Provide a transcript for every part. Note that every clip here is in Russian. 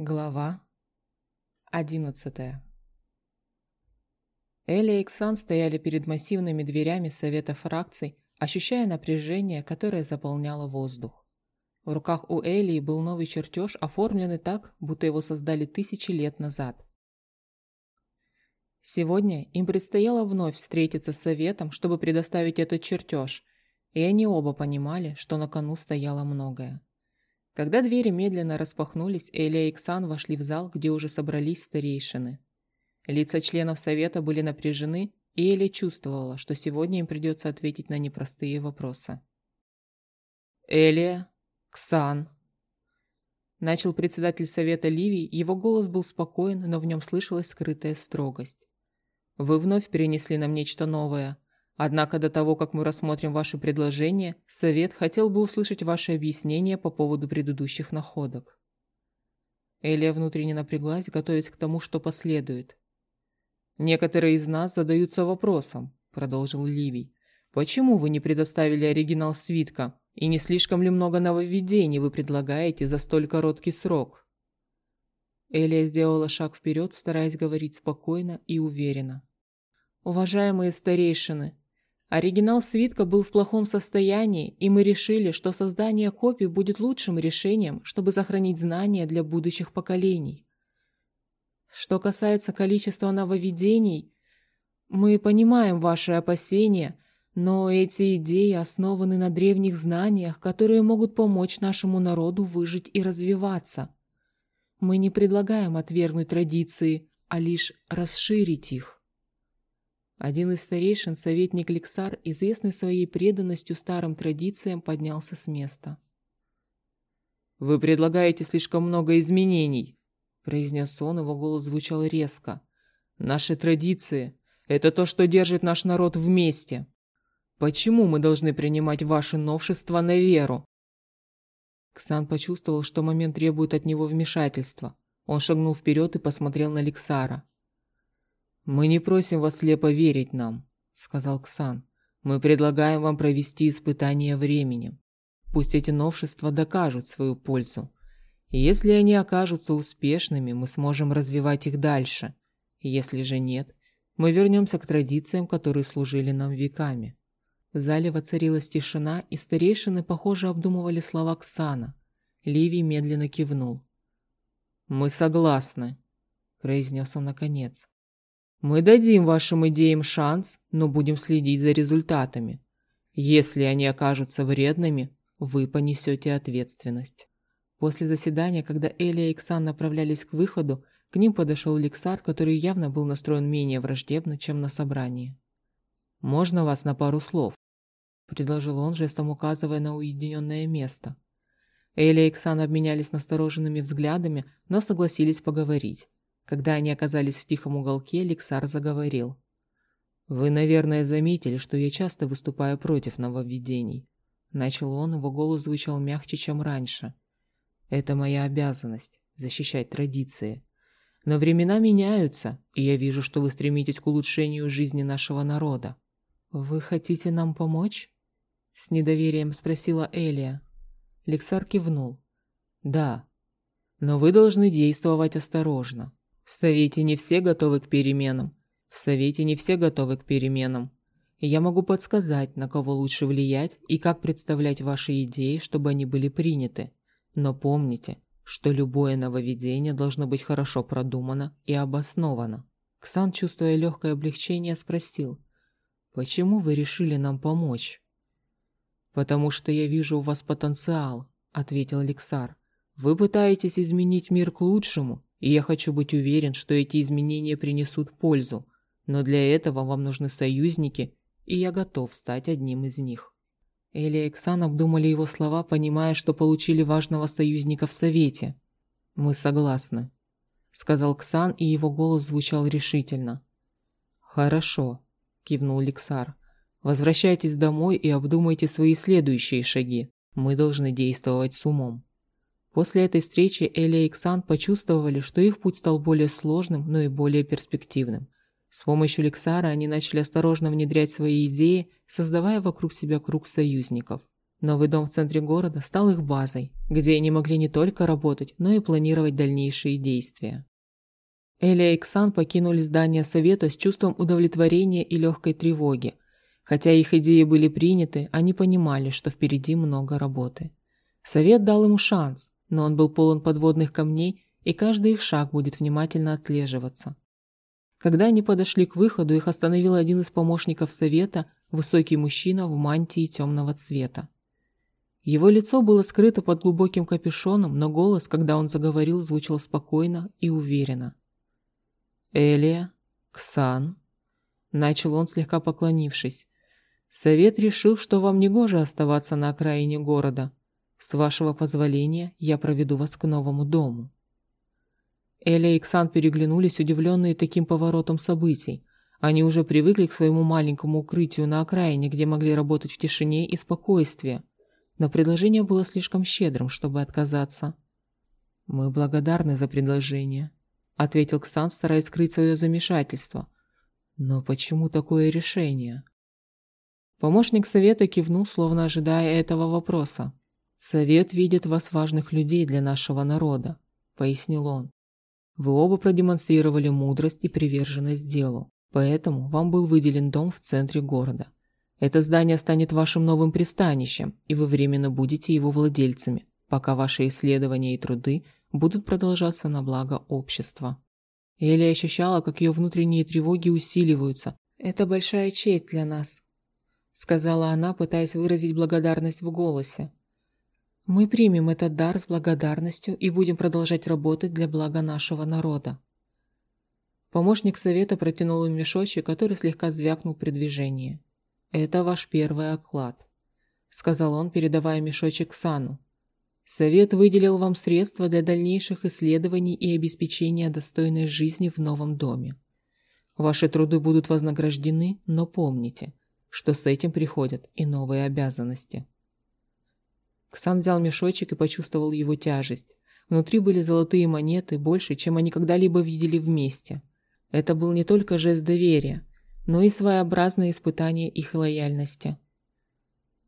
Глава одиннадцатая Эля и Ксан стояли перед массивными дверями совета фракций, ощущая напряжение, которое заполняло воздух. В руках у Элии был новый чертеж, оформленный так, будто его создали тысячи лет назад. Сегодня им предстояло вновь встретиться с советом, чтобы предоставить этот чертеж, и они оба понимали, что на кону стояло многое. Когда двери медленно распахнулись, Эля и Иксан вошли в зал, где уже собрались старейшины. Лица членов совета были напряжены, и Эля чувствовала, что сегодня им придется ответить на непростые вопросы. «Элия, Ксан», Начал председатель совета Ливий, его голос был спокоен, но в нем слышалась скрытая строгость. «Вы вновь перенесли нам нечто новое. Однако до того, как мы рассмотрим ваши предложения, совет хотел бы услышать ваши объяснения по поводу предыдущих находок. Элия внутренне напряглась, готовясь к тому, что последует. «Некоторые из нас задаются вопросом», – продолжил Ливий. «Почему вы не предоставили оригинал свитка? И не слишком ли много нововведений вы предлагаете за столь короткий срок?» Элия сделала шаг вперед, стараясь говорить спокойно и уверенно. «Уважаемые старейшины, Оригинал свитка был в плохом состоянии, и мы решили, что создание копий будет лучшим решением, чтобы сохранить знания для будущих поколений. Что касается количества нововведений, мы понимаем ваши опасения, но эти идеи основаны на древних знаниях, которые могут помочь нашему народу выжить и развиваться. Мы не предлагаем отвергнуть традиции, а лишь расширить их. Один из старейшин, советник Лексар, известный своей преданностью старым традициям, поднялся с места. «Вы предлагаете слишком много изменений», – произнес он, его голос звучал резко. «Наши традиции – это то, что держит наш народ вместе. Почему мы должны принимать ваши новшества на веру?» Ксан почувствовал, что момент требует от него вмешательства. Он шагнул вперед и посмотрел на Лексара. «Мы не просим вас слепо верить нам», — сказал Ксан. «Мы предлагаем вам провести испытание временем. Пусть эти новшества докажут свою пользу. Если они окажутся успешными, мы сможем развивать их дальше. Если же нет, мы вернемся к традициям, которые служили нам веками». В зале воцарилась тишина, и старейшины, похоже, обдумывали слова Ксана. Ливий медленно кивнул. «Мы согласны», — произнес он наконец. Мы дадим вашим идеям шанс, но будем следить за результатами. Если они окажутся вредными, вы понесете ответственность. После заседания, когда Элия и Ксан направлялись к выходу, к ним подошел Лексар, который явно был настроен менее враждебно, чем на собрании. «Можно вас на пару слов?» – предложил он, жестом указывая на уединенное место. Элия и Ксан обменялись настороженными взглядами, но согласились поговорить. Когда они оказались в тихом уголке, Лексар заговорил. «Вы, наверное, заметили, что я часто выступаю против нововведений». Начал он, его голос звучал мягче, чем раньше. «Это моя обязанность – защищать традиции. Но времена меняются, и я вижу, что вы стремитесь к улучшению жизни нашего народа». «Вы хотите нам помочь?» – с недоверием спросила Элия. Лексар кивнул. «Да, но вы должны действовать осторожно. В Совете не все готовы к переменам. В Совете не все готовы к переменам. Я могу подсказать, на кого лучше влиять и как представлять ваши идеи, чтобы они были приняты. Но помните, что любое нововведение должно быть хорошо продумано и обосновано. Ксан, чувствуя легкое облегчение, спросил, «Почему вы решили нам помочь?» «Потому что я вижу у вас потенциал», — ответил Лексар. «Вы пытаетесь изменить мир к лучшему, и я хочу быть уверен, что эти изменения принесут пользу. Но для этого вам нужны союзники, и я готов стать одним из них». Эли и Ксан обдумали его слова, понимая, что получили важного союзника в Совете. «Мы согласны», — сказал Ксан, и его голос звучал решительно. «Хорошо», — кивнул Лексар. «Возвращайтесь домой и обдумайте свои следующие шаги. Мы должны действовать с умом». После этой встречи Эля и Ксан почувствовали, что их путь стал более сложным, но и более перспективным. С помощью Лексара они начали осторожно внедрять свои идеи, создавая вокруг себя круг союзников. Новый дом в центре города стал их базой, где они могли не только работать, но и планировать дальнейшие действия. Эля и Ксан покинули здание совета с чувством удовлетворения и легкой тревоги. Хотя их идеи были приняты, они понимали, что впереди много работы. Совет дал ему шанс, но он был полон подводных камней, и каждый их шаг будет внимательно отслеживаться. Когда они подошли к выходу, их остановил один из помощников совета, высокий мужчина в мантии темного цвета. Его лицо было скрыто под глубоким капюшоном, но голос, когда он заговорил, звучал спокойно и уверенно. «Элия, Ксан», — начал он, слегка поклонившись, — «совет решил, что вам не гоже оставаться на окраине города. С вашего позволения я проведу вас к новому дому». Эля и Ксан переглянулись, удивленные таким поворотом событий. Они уже привыкли к своему маленькому укрытию на окраине, где могли работать в тишине и спокойствии. Но предложение было слишком щедрым, чтобы отказаться. «Мы благодарны за предложение», — ответил Ксан, стараясь скрыть свое замешательство. «Но почему такое решение?» Помощник совета кивнул, словно ожидая этого вопроса. «Совет видит вас важных людей для нашего народа», — пояснил он. Вы оба продемонстрировали мудрость и приверженность делу, поэтому вам был выделен дом в центре города. Это здание станет вашим новым пристанищем, и вы временно будете его владельцами, пока ваши исследования и труды будут продолжаться на благо общества. Элли ощущала, как ее внутренние тревоги усиливаются. «Это большая честь для нас», — сказала она, пытаясь выразить благодарность в голосе. Мы примем этот дар с благодарностью и будем продолжать работать для блага нашего народа. Помощник совета протянул им мешочек, который слегка звякнул при движении. «Это ваш первый оклад», — сказал он, передавая мешочек Сану. «Совет выделил вам средства для дальнейших исследований и обеспечения достойной жизни в новом доме. Ваши труды будут вознаграждены, но помните, что с этим приходят и новые обязанности». Ксан взял мешочек и почувствовал его тяжесть. Внутри были золотые монеты, больше, чем они когда-либо видели вместе. Это был не только жест доверия, но и своеобразное испытание их лояльности.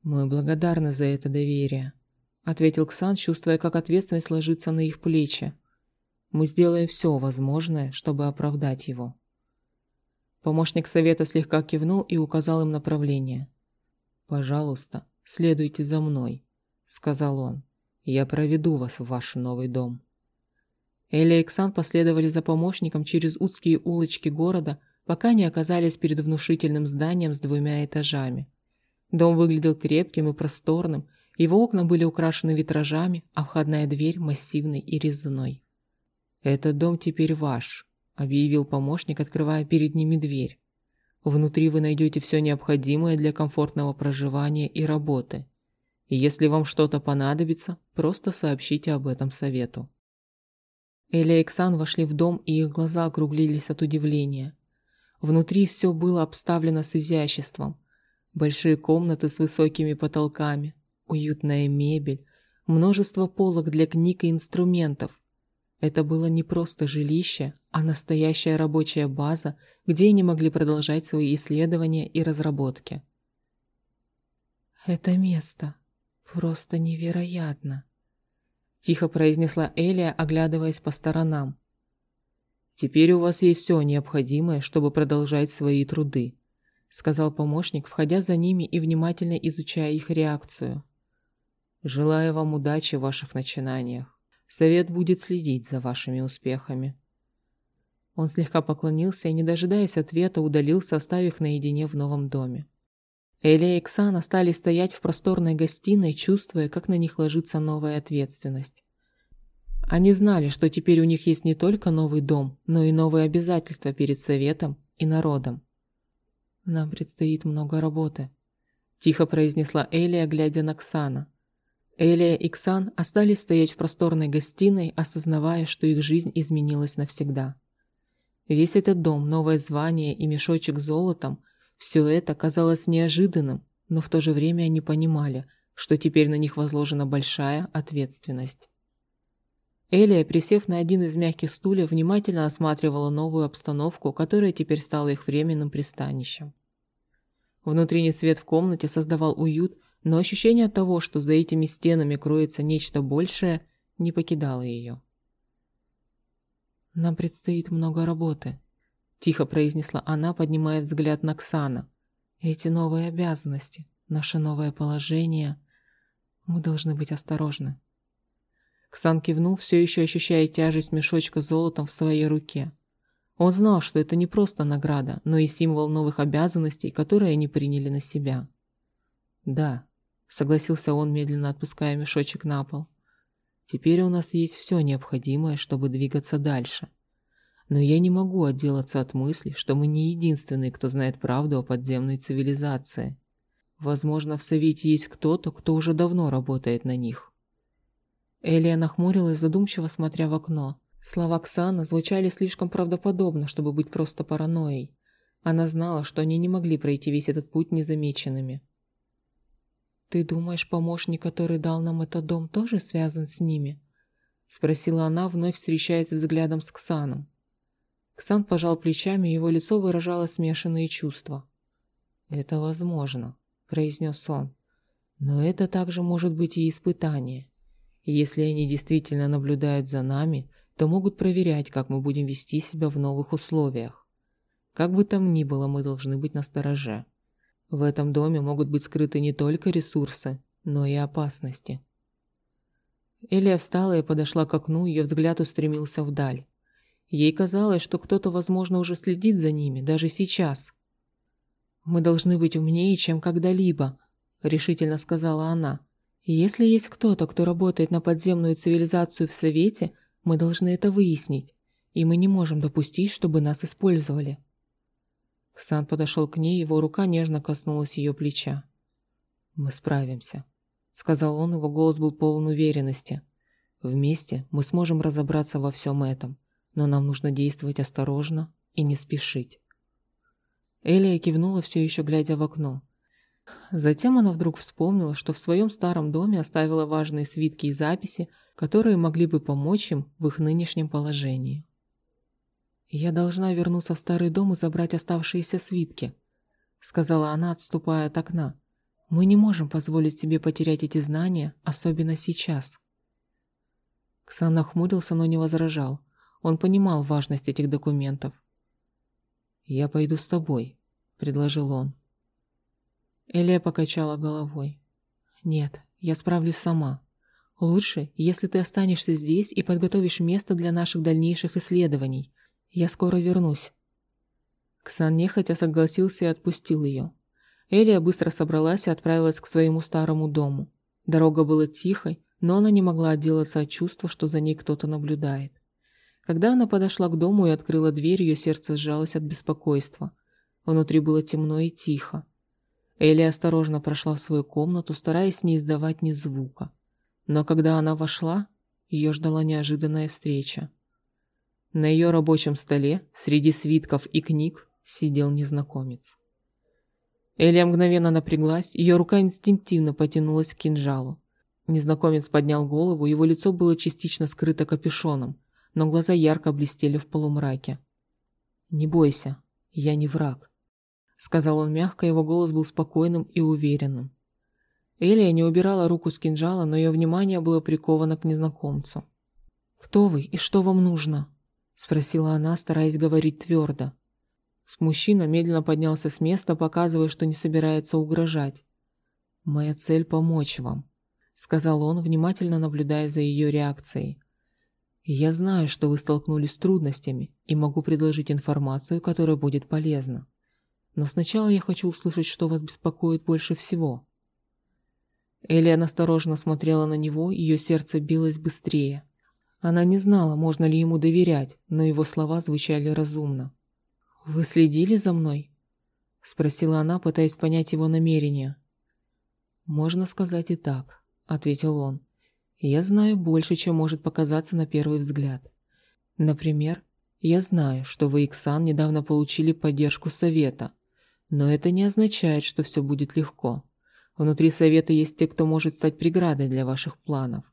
«Мы благодарны за это доверие», — ответил Ксан, чувствуя, как ответственность ложится на их плечи. «Мы сделаем все возможное, чтобы оправдать его». Помощник совета слегка кивнул и указал им направление. «Пожалуйста, следуйте за мной», сказал он. «Я проведу вас в ваш новый дом». Эля и Ксан последовали за помощником через узкие улочки города, пока не оказались перед внушительным зданием с двумя этажами. Дом выглядел крепким и просторным, его окна были украшены витражами, а входная дверь массивной и резной. «Этот дом теперь ваш», — объявил помощник, открывая перед ними дверь. «Внутри вы найдете все необходимое для комфортного проживания и работы. Если вам что-то понадобится, просто сообщите об этом совету. Эля и Ксан вошли в дом, и их глаза округлились от удивления. Внутри все было обставлено с изяществом. Большие комнаты с высокими потолками, уютная мебель, множество полок для книг и инструментов. Это было не просто жилище, а настоящая рабочая база, где они могли продолжать свои исследования и разработки. «Это место», «Просто невероятно!» Тихо произнесла Элия, оглядываясь по сторонам. «Теперь у вас есть все необходимое, чтобы продолжать свои труды», сказал помощник, входя за ними и внимательно изучая их реакцию. «Желаю вам удачи в ваших начинаниях. Совет будет следить за вашими успехами». Он слегка поклонился и, не дожидаясь ответа, удалился, оставив наедине в новом доме. Эля и Ксан остались стоять в просторной гостиной, чувствуя, как на них ложится новая ответственность. Они знали, что теперь у них есть не только новый дом, но и новые обязательства перед Советом и народом. «Нам предстоит много работы», – тихо произнесла Элия, глядя на Ксана. Элия и Ксан остались стоять в просторной гостиной, осознавая, что их жизнь изменилась навсегда. Весь этот дом, новое звание и мешочек с золотом – все это казалось неожиданным, но в то же время они понимали, что теперь на них возложена большая ответственность. Элия, присев на один из мягких стульев, внимательно осматривала новую обстановку, которая теперь стала их временным пристанищем. Внутренний свет в комнате создавал уют, но ощущение того, что за этими стенами кроется нечто большее, не покидало ее. «Нам предстоит много работы», – тихо произнесла она, поднимая взгляд на Ксана. «Эти новые обязанности, наше новое положение. Мы должны быть осторожны». Ксан кивнул, все еще ощущая тяжесть мешочка золотом в своей руке. Он знал, что это не просто награда, но и символ новых обязанностей, которые они приняли на себя. «Да», — согласился он, медленно отпуская мешочек на пол. «Теперь у нас есть все необходимое, чтобы двигаться дальше. Но я не могу отделаться от мысли, что мы не единственные, кто знает правду о подземной цивилизации. Возможно, в Совете есть кто-то, кто уже давно работает на них. Элия нахмурилась, задумчиво смотря в окно. Слова Ксана звучали слишком правдоподобно, чтобы быть просто паранойей. Она знала, что они не могли пройти весь этот путь незамеченными. «Ты думаешь, помощник, который дал нам этот дом, тоже связан с ними?» Спросила она, вновь встречаясь взглядом с Ксаном. Ксан пожал плечами, его лицо выражало смешанные чувства. «Это возможно», – произнес он. «Но это также может быть и испытание. Если они действительно наблюдают за нами, то могут проверять, как мы будем вести себя в новых условиях. Как бы там ни было, мы должны быть настороже. В этом доме могут быть скрыты не только ресурсы, но и опасности. Элия встала и подошла к окну, ее взгляд устремился вдаль. Ей казалось, что кто-то, возможно, уже следит за ними, даже сейчас. «Мы должны быть умнее, чем когда-либо», — решительно сказала она. Если есть кто-то, кто работает на подземную цивилизацию в Совете, мы должны это выяснить, и мы не можем допустить, чтобы нас использовали. Ксан подошел к ней, его рука нежно коснулась ее плеча. «Мы справимся», — сказал он, его голос был полон уверенности. «Вместе мы сможем разобраться во всем этом, но нам нужно действовать осторожно и не спешить». Элия кивнула, все еще глядя в окно. Затем она вдруг вспомнила, что в своем старом доме оставила важные свитки и записи, которые могли бы помочь им в их нынешнем положении. «Я должна вернуться в старый дом и забрать оставшиеся свитки», сказала она, отступая от окна. «Мы не можем позволить себе потерять эти знания, особенно сейчас». Ксан нахмурился, но не возражал. Он понимал важность этих документов. «Я пойду с тобой», — предложил он. Элия покачала головой. «Нет, я справлюсь сама. Лучше, если ты останешься здесь и подготовишь место для наших дальнейших исследований. Я скоро вернусь». Ксан нехотя согласился и отпустил ее. Элия быстро собралась и отправилась к своему старому дому. Дорога была тихой, но она не могла отделаться от чувства, что за ней кто-то наблюдает. Когда она подошла к дому и открыла дверь, ее сердце сжалось от беспокойства. Внутри было темно и тихо. Элли осторожно прошла в свою комнату, стараясь не издавать ни звука. Но когда она вошла, ее ждала неожиданная встреча. На ее рабочем столе, среди свитков и книг, сидел незнакомец. Элия мгновенно напряглась, ее рука инстинктивно потянулась к кинжалу. Незнакомец поднял голову, его лицо было частично скрыто капюшоном, но глаза ярко блестели в полумраке. «Не бойся, я не враг сказал он мягко, его голос был спокойным и уверенным. Элия не убирала руку с кинжала, но ее внимание было приковано к незнакомцу. «Кто вы и что вам нужно?» – спросила она, стараясь говорить твердо. Мужчина медленно поднялся с места, показывая, что не собирается угрожать. «Моя цель – помочь вам», – сказал он, внимательно наблюдая за ее реакцией. «Я знаю, что вы столкнулись с трудностями и могу предложить информацию, которая будет полезна. Но сначала я хочу услышать, что вас беспокоит больше всего». Элиан осторожно смотрела на него, ее сердце билось быстрее. Она не знала, можно ли ему доверять, но его слова звучали разумно. «Вы следили за мной?» – спросила она, пытаясь понять его намерения. «Можно сказать и так», – ответил он. «Я знаю больше, чем может показаться на первый взгляд. Например, я знаю, что вы, Иксан, недавно получили поддержку совета, но это не означает, что все будет легко. Внутри Совета есть те, кто может стать преградой для ваших планов.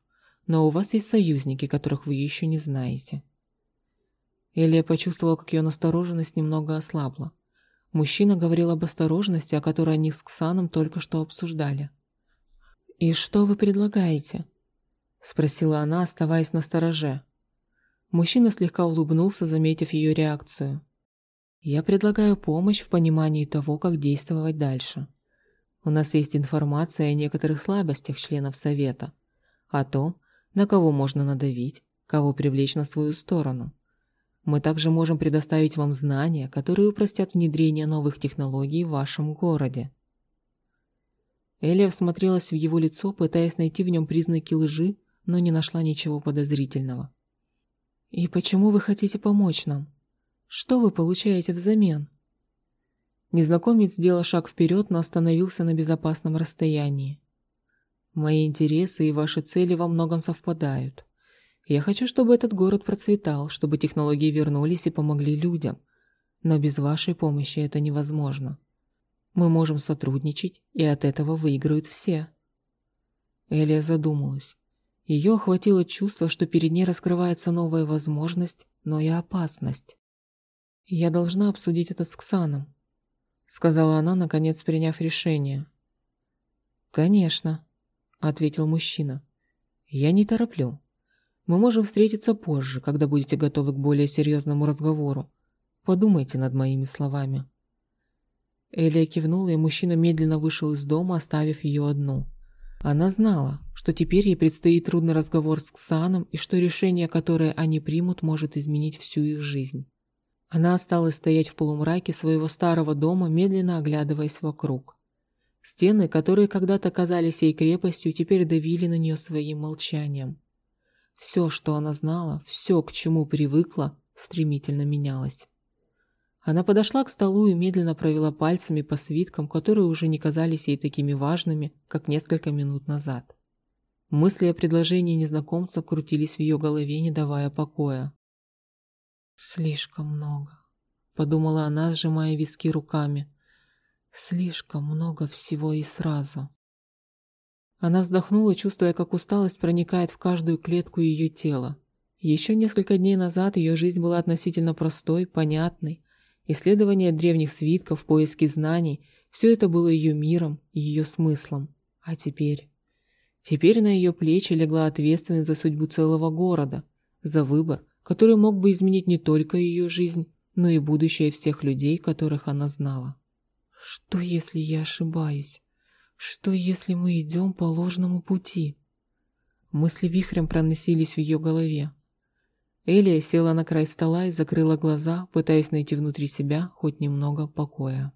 Но у вас есть союзники, которых вы еще не знаете. Элия почувствовала, как ее настороженность немного ослабла. Мужчина говорил об осторожности, о которой они с Ксаном только что обсуждали. «И что вы предлагаете?» — спросила она, оставаясь на стороже. Мужчина слегка улыбнулся, заметив ее реакцию. «Я предлагаю помощь в понимании того, как действовать дальше. У нас есть информация о некоторых слабостях членов Совета, о том, на кого можно надавить, кого привлечь на свою сторону. Мы также можем предоставить вам знания, которые упростят внедрение новых технологий в вашем городе. Элия всмотрелась в его лицо, пытаясь найти в нем признаки лжи, но не нашла ничего подозрительного. «И почему вы хотите помочь нам? Что вы получаете взамен?» Незнакомец сделал шаг вперед, но остановился на безопасном расстоянии. «Мои интересы и ваши цели во многом совпадают. Я хочу, чтобы этот город процветал, чтобы технологии вернулись и помогли людям. Но без вашей помощи это невозможно. Мы можем сотрудничать, и от этого выиграют все. Элия задумалась. Ее охватило чувство, что перед ней раскрывается новая возможность, но и опасность. «Я должна обсудить это с Ксаном», — сказала она, наконец приняв решение. «Конечно», — ответил мужчина. «Я не тороплю. Мы можем встретиться позже, когда будете готовы к более серьезному разговору. Подумайте над моими словами». Элия кивнула, и мужчина медленно вышел из дома, оставив ее одну. Она знала, что теперь ей предстоит трудный разговор с Ксаном и что решение, которое они примут, может изменить всю их жизнь. Она осталась стоять в полумраке своего старого дома, медленно оглядываясь вокруг. Стены, которые когда-то казались ей крепостью, теперь давили на нее своим молчанием. Все, что она знала, все, к чему привыкла, стремительно менялось. Она подошла к столу и медленно провела пальцами по свиткам, которые уже не казались ей такими важными, как несколько минут назад. Мысли о предложении незнакомца крутились в ее голове, не давая покоя. «Слишком много», — подумала она, сжимая виски руками. «Слишком много всего и сразу». Она вздохнула, чувствуя, как усталость проникает в каждую клетку ее тела. Еще несколько дней назад ее жизнь была относительно простой, понятной. Исследование древних свитков, поиски знаний – все это было ее миром, ее смыслом. А теперь? Теперь на ее плечи легла ответственность за судьбу целого города, за выбор, который мог бы изменить не только ее жизнь, но и будущее всех людей, которых она знала. Что, если я ошибаюсь? Что, если мы идем по ложному пути? Мысли вихрем проносились в ее голове. Элия села на край стола и закрыла глаза, пытаясь найти внутри себя хоть немного покоя.